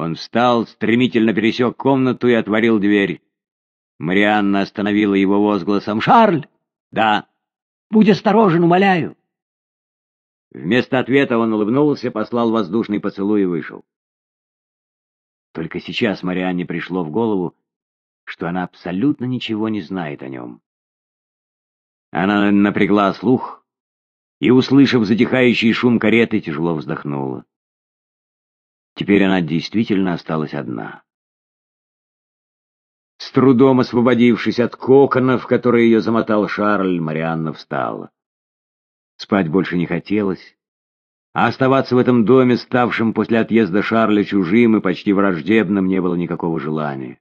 Он встал, стремительно пересек комнату и отворил дверь. Марианна остановила его возгласом «Шарль!» «Да». «Будь осторожен, умоляю!» Вместо ответа он улыбнулся, послал воздушный поцелуй и вышел. Только сейчас Марианне пришло в голову, что она абсолютно ничего не знает о нем. Она напрягла слух и, услышав затихающий шум кареты, тяжело вздохнула. Теперь она действительно осталась одна. С трудом освободившись от кокона, в который ее замотал Шарль, Марианна встала. Спать больше не хотелось, а оставаться в этом доме, ставшем после отъезда Шарля чужим и почти враждебным, не было никакого желания.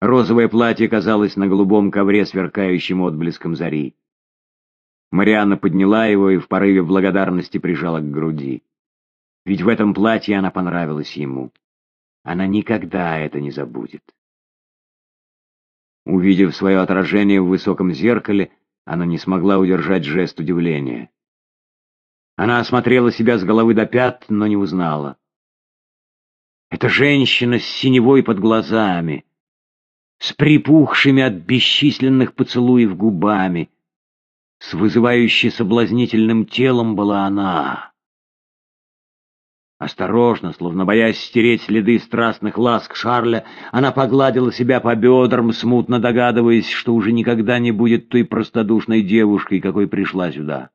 Розовое платье казалось на голубом ковре сверкающим отблеском зари. Марианна подняла его и в порыве благодарности прижала к груди. Ведь в этом платье она понравилась ему. Она никогда это не забудет. Увидев свое отражение в высоком зеркале, она не смогла удержать жест удивления. Она осмотрела себя с головы до пят, но не узнала. Это женщина с синевой под глазами, с припухшими от бесчисленных поцелуев губами, с вызывающей соблазнительным телом была она. Осторожно, словно боясь стереть следы страстных ласк Шарля, она погладила себя по бедрам, смутно догадываясь, что уже никогда не будет той простодушной девушкой, какой пришла сюда.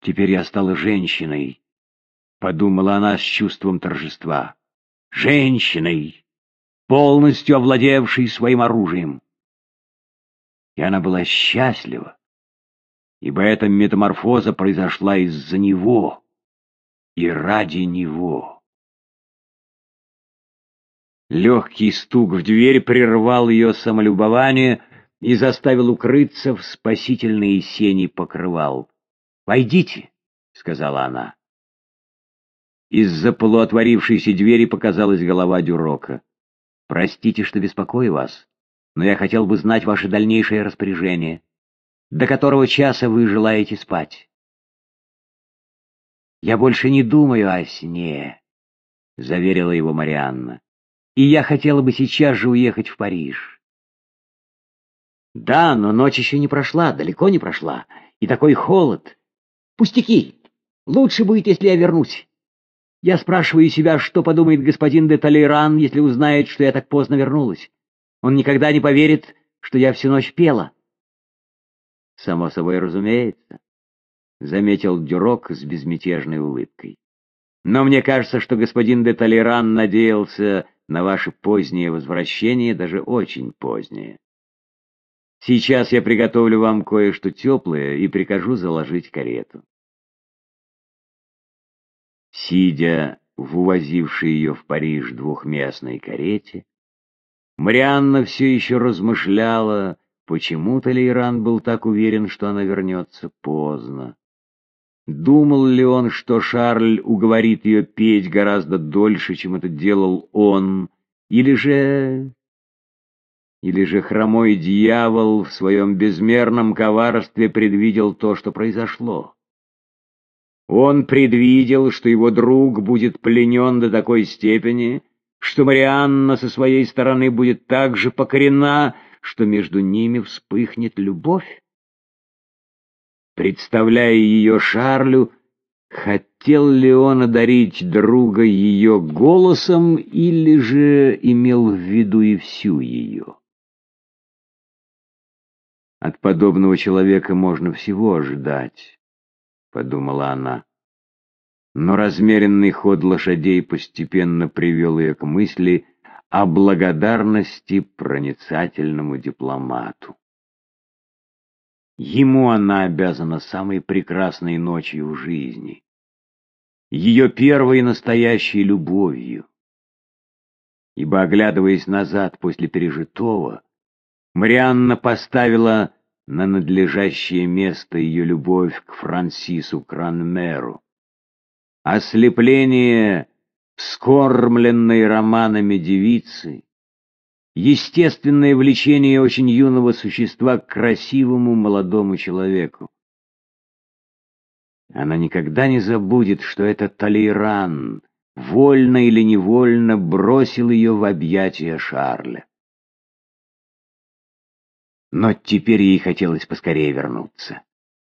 «Теперь я стала женщиной», — подумала она с чувством торжества. «Женщиной, полностью овладевшей своим оружием». И она была счастлива, ибо эта метаморфоза произошла из-за него и ради него. Легкий стук в дверь прервал ее самолюбование и заставил укрыться в спасительные сени покрывал. «Войдите», — сказала она. Из-за полуотворившейся двери показалась голова Дюрока. «Простите, что беспокою вас, но я хотел бы знать ваше дальнейшее распоряжение. До которого часа вы желаете спать?» «Я больше не думаю о сне», — заверила его Марианна. «И я хотела бы сейчас же уехать в Париж». «Да, но ночь еще не прошла, далеко не прошла, и такой холод. Пустяки! Лучше будет, если я вернусь. Я спрашиваю себя, что подумает господин де Толейран, если узнает, что я так поздно вернулась. Он никогда не поверит, что я всю ночь пела». «Само собой разумеется». — заметил Дюрок с безмятежной улыбкой. «Но мне кажется, что господин де Толеран надеялся на ваше позднее возвращение, даже очень позднее. Сейчас я приготовлю вам кое-что теплое и прикажу заложить карету». Сидя в увозившей ее в Париж двухместной карете, Марианна все еще размышляла, почему Толейран был так уверен, что она вернется поздно. Думал ли он, что Шарль уговорит ее петь гораздо дольше, чем это делал он, или же... Или же хромой дьявол в своем безмерном коварстве предвидел то, что произошло? Он предвидел, что его друг будет пленен до такой степени, что Марианна со своей стороны будет так же покорена, что между ними вспыхнет любовь? Представляя ее Шарлю, хотел ли он одарить друга ее голосом или же имел в виду и всю ее? От подобного человека можно всего ожидать, — подумала она. Но размеренный ход лошадей постепенно привел ее к мысли о благодарности проницательному дипломату. Ему она обязана самой прекрасной ночью в жизни, ее первой настоящей любовью. Ибо, оглядываясь назад после пережитого, Марианна поставила на надлежащее место ее любовь к Франсису Кранмеру. Ослепление скормленной романами девицы естественное влечение очень юного существа к красивому молодому человеку. Она никогда не забудет, что это Талейран вольно или невольно бросил ее в объятия Шарля. Но теперь ей хотелось поскорее вернуться.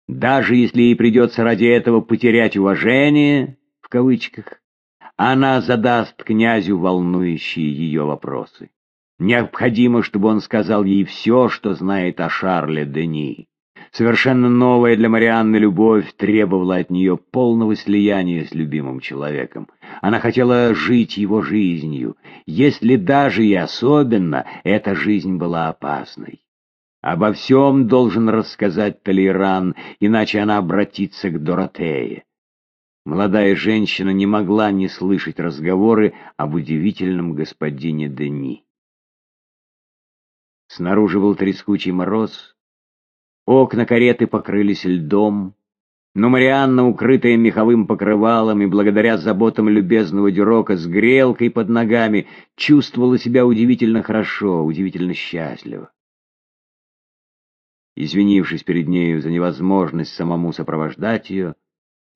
Даже если ей придется ради этого потерять уважение, в кавычках, она задаст князю волнующие ее вопросы. Необходимо, чтобы он сказал ей все, что знает о Шарле Дени. Совершенно новая для Марианны любовь требовала от нее полного слияния с любимым человеком. Она хотела жить его жизнью, если даже и особенно эта жизнь была опасной. Обо всем должен рассказать Толеран, иначе она обратится к Доротее. Молодая женщина не могла не слышать разговоры об удивительном господине Дени. Снаружи был трескучий мороз, окна кареты покрылись льдом, но Марианна, укрытая меховым покрывалом и благодаря заботам любезного Дюрока с грелкой под ногами, чувствовала себя удивительно хорошо, удивительно счастливо. Извинившись перед нею за невозможность самому сопровождать ее,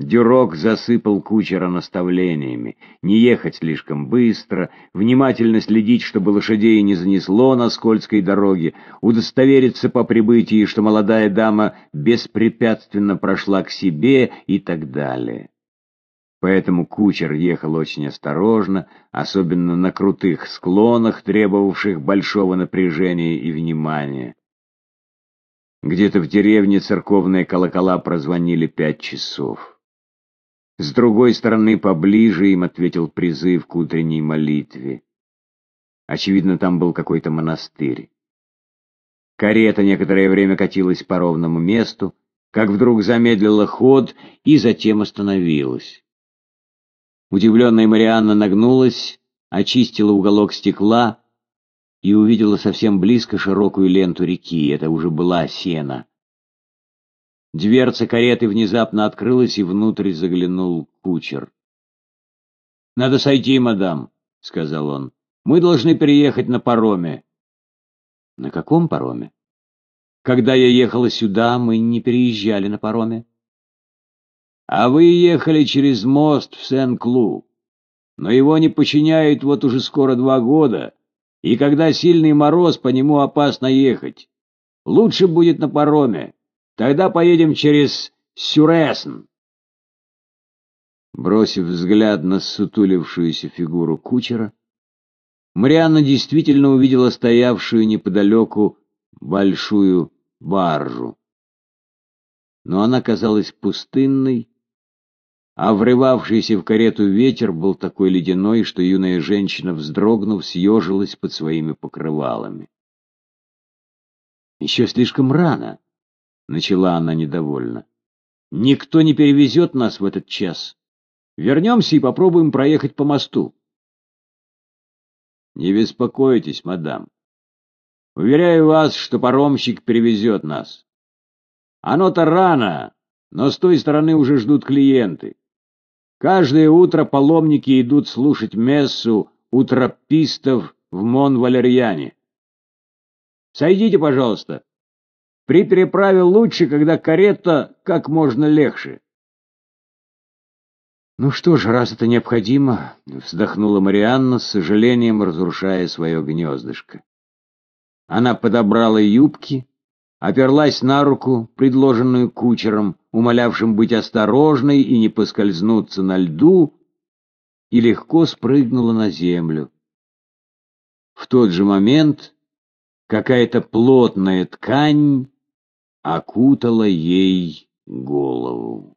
Дюрок засыпал кучера наставлениями, не ехать слишком быстро, внимательно следить, чтобы лошадей не занесло на скользкой дороге, удостовериться по прибытии, что молодая дама беспрепятственно прошла к себе и так далее. Поэтому кучер ехал очень осторожно, особенно на крутых склонах, требовавших большого напряжения и внимания. Где-то в деревне церковные колокола прозвонили пять часов. С другой стороны, поближе им ответил призыв к утренней молитве. Очевидно, там был какой-то монастырь. Карета некоторое время катилась по ровному месту, как вдруг замедлила ход и затем остановилась. Удивленная Марианна нагнулась, очистила уголок стекла и увидела совсем близко широкую ленту реки. Это уже была сена. Дверца кареты внезапно открылась, и внутрь заглянул кучер. — Надо сойти, мадам, — сказал он. — Мы должны переехать на пароме. — На каком пароме? — Когда я ехала сюда, мы не переезжали на пароме. — А вы ехали через мост в Сен-Клу. Но его не починяют вот уже скоро два года, и когда сильный мороз, по нему опасно ехать. Лучше будет на пароме. Тогда поедем через Сюресн. Бросив взгляд на сутулившуюся фигуру кучера, Марианна действительно увидела стоявшую неподалеку большую баржу. Но она казалась пустынной, а врывавшийся в карету ветер был такой ледяной, что юная женщина, вздрогнув, съежилась под своими покрывалами. Еще слишком рано. — начала она недовольно. «Никто не перевезет нас в этот час. Вернемся и попробуем проехать по мосту». «Не беспокойтесь, мадам. Уверяю вас, что паромщик перевезет нас. Оно-то рано, но с той стороны уже ждут клиенты. Каждое утро паломники идут слушать мессу у тропистов в Мон-Валерьяне. Сойдите, пожалуйста, при переправе лучше, когда карета как можно легче. «Ну что ж, раз это необходимо», — вздохнула Марианна, с сожалением разрушая свое гнездышко. Она подобрала юбки, оперлась на руку, предложенную кучером, умолявшим быть осторожной и не поскользнуться на льду, и легко спрыгнула на землю. В тот же момент какая-то плотная ткань окутала ей голову.